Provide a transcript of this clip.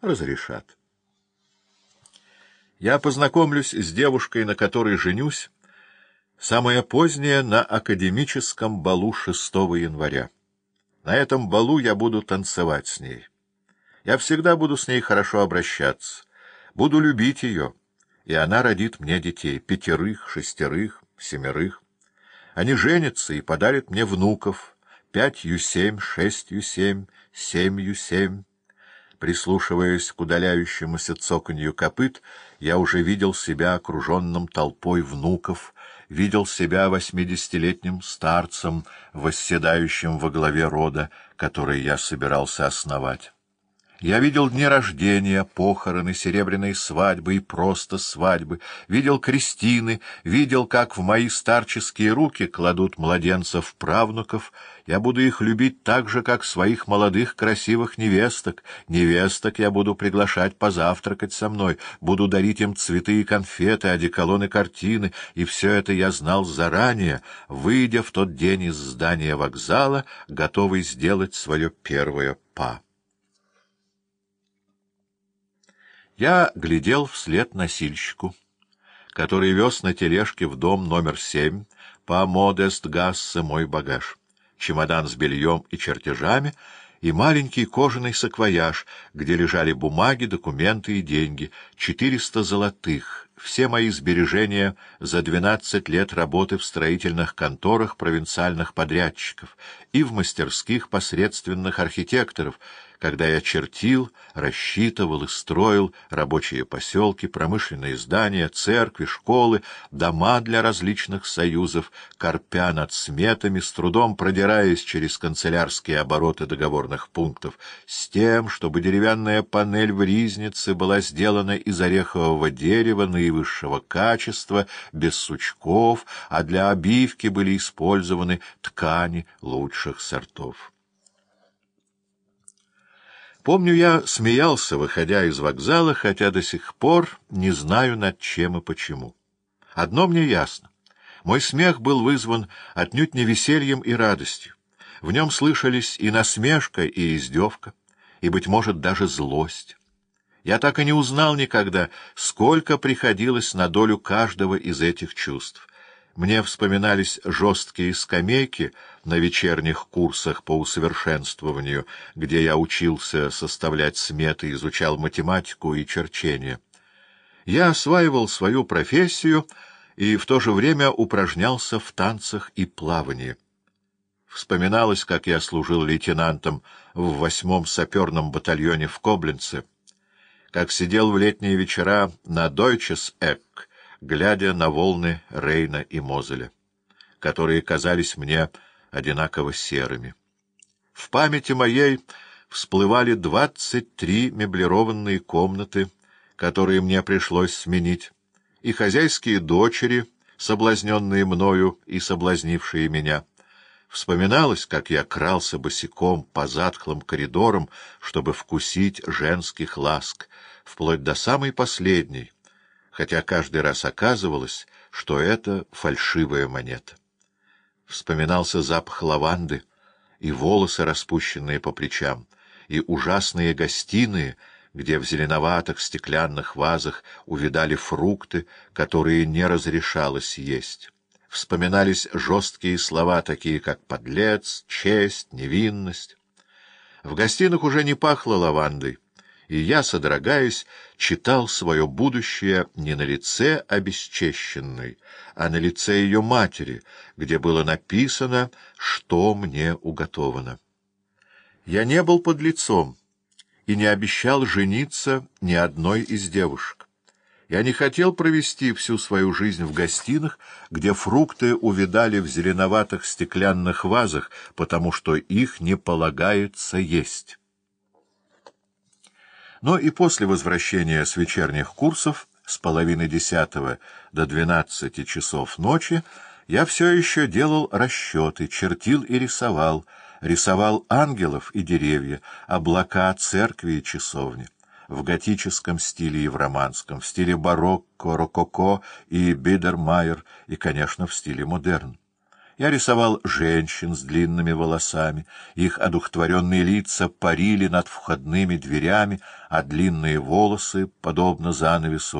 разрешат. Я познакомлюсь с девушкой, на которой женюсь, самое позднее на академическом балу 6 января. На этом балу я буду танцевать с ней. Я всегда буду с ней хорошо обращаться, буду любить ее, и она родит мне детей, пятерых, шестерых, семерых. Они женятся и подарят мне внуков, пятью семь, шестью семь, семью семь. Прислушиваясь к удаляющемуся цоканью копыт, я уже видел себя окруженным толпой внуков, видел себя восьмидесятилетним старцем, восседающим во главе рода, который я собирался основать. Я видел дни рождения, похороны, серебряные свадьбы и просто свадьбы, видел крестины, видел, как в мои старческие руки кладут младенцев правнуков. Я буду их любить так же, как своих молодых красивых невесток. Невесток я буду приглашать позавтракать со мной, буду дарить им цветы и конфеты, одеколоны, картины, и все это я знал заранее, выйдя в тот день из здания вокзала, готовый сделать свое первое «па». Я глядел вслед носильщику, который вез на тележке в дом номер семь по Модест-Гассе мой багаж, чемодан с бельем и чертежами и маленький кожаный саквояж, где лежали бумаги, документы и деньги, четыреста золотых, все мои сбережения за двенадцать лет работы в строительных конторах провинциальных подрядчиков и в мастерских посредственных архитекторов, когда я чертил, рассчитывал и строил рабочие поселки, промышленные здания, церкви, школы, дома для различных союзов, корпя над сметами, с трудом продираясь через канцелярские обороты договорных пунктов, с тем, чтобы деревянная панель в ризнице была сделана из орехового дерева наивысшего качества, без сучков, а для обивки были использованы ткани лучших сортов. Помню, я смеялся, выходя из вокзала, хотя до сих пор не знаю, над чем и почему. Одно мне ясно. Мой смех был вызван отнюдь не весельем и радостью. В нем слышались и насмешка, и издевка, и, быть может, даже злость. Я так и не узнал никогда, сколько приходилось на долю каждого из этих чувств. Мне вспоминались жесткие скамейки на вечерних курсах по усовершенствованию, где я учился составлять сметы, изучал математику и черчение. Я осваивал свою профессию и в то же время упражнялся в танцах и плавании. Вспоминалось, как я служил лейтенантом в восьмом саперном батальоне в Коблинце, как сидел в летние вечера на «Дойчес Эк», глядя на волны Рейна и Мозеля, которые казались мне одинаково серыми. В памяти моей всплывали двадцать три меблированные комнаты, которые мне пришлось сменить, и хозяйские дочери, соблазненные мною и соблазнившие меня. Вспоминалось, как я крался босиком по затхлым коридорам, чтобы вкусить женских ласк, вплоть до самой последней, хотя каждый раз оказывалось, что это фальшивая монета. Вспоминался запах лаванды и волосы, распущенные по плечам, и ужасные гостиные, где в зеленоватых стеклянных вазах увидали фрукты, которые не разрешалось есть. Вспоминались жесткие слова, такие как «подлец», «честь», «невинность». В гостиных уже не пахло лавандой, и я, содрогаясь, читал свое будущее не на лице обесчещенной, а на лице ее матери, где было написано, что мне уготовано. Я не был под лицом и не обещал жениться ни одной из девушек. Я не хотел провести всю свою жизнь в гостинах, где фрукты увидали в зеленоватых стеклянных вазах, потому что их не полагается есть. Но и после возвращения с вечерних курсов с половины десятого до двенадцати часов ночи я все еще делал расчеты, чертил и рисовал, рисовал ангелов и деревья, облака, церкви и часовни. В готическом стиле и в романском, в стиле барокко, рококо и бидермайер, и, конечно, в стиле модерн. Я рисовал женщин с длинными волосами, их одухотворенные лица парили над входными дверями, а длинные волосы, подобно занавесу,